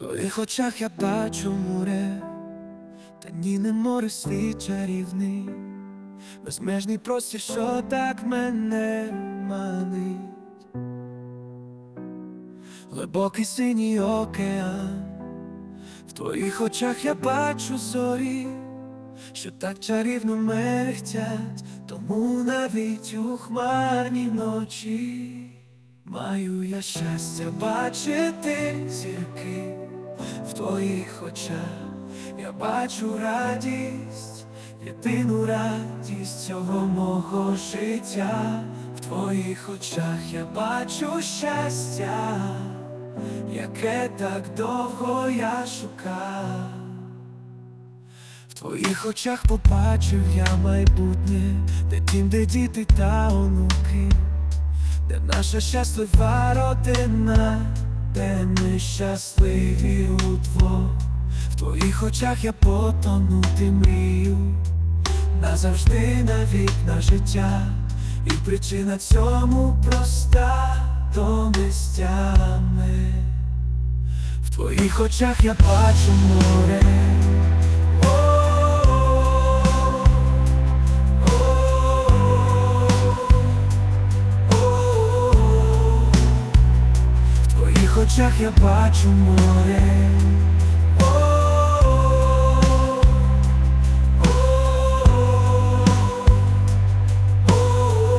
твоїх очах я бачу море, та ні не море світ чарівний, безмежний простір, що так мене манить, глибокий синій океан, в твоїх очах я бачу зорі, що так чарівно мерехтять, тому навіть у хмарні ночі. Маю я щастя бачити зірки в твоїх очах, я бачу радість, єдину радість цього мого життя, в твоїх очах я бачу щастя, яке так довго я шукав. В твоїх очах побачив я майбутнє, де дім, де діти та онуки де наша щаслива родина, де ми щасливі удвох В твоїх очах я потонути мрію, назавжди навік на життя, і причина цьому проста то ми мистями. В твоїх очах я бачу море. Очах я бачу море.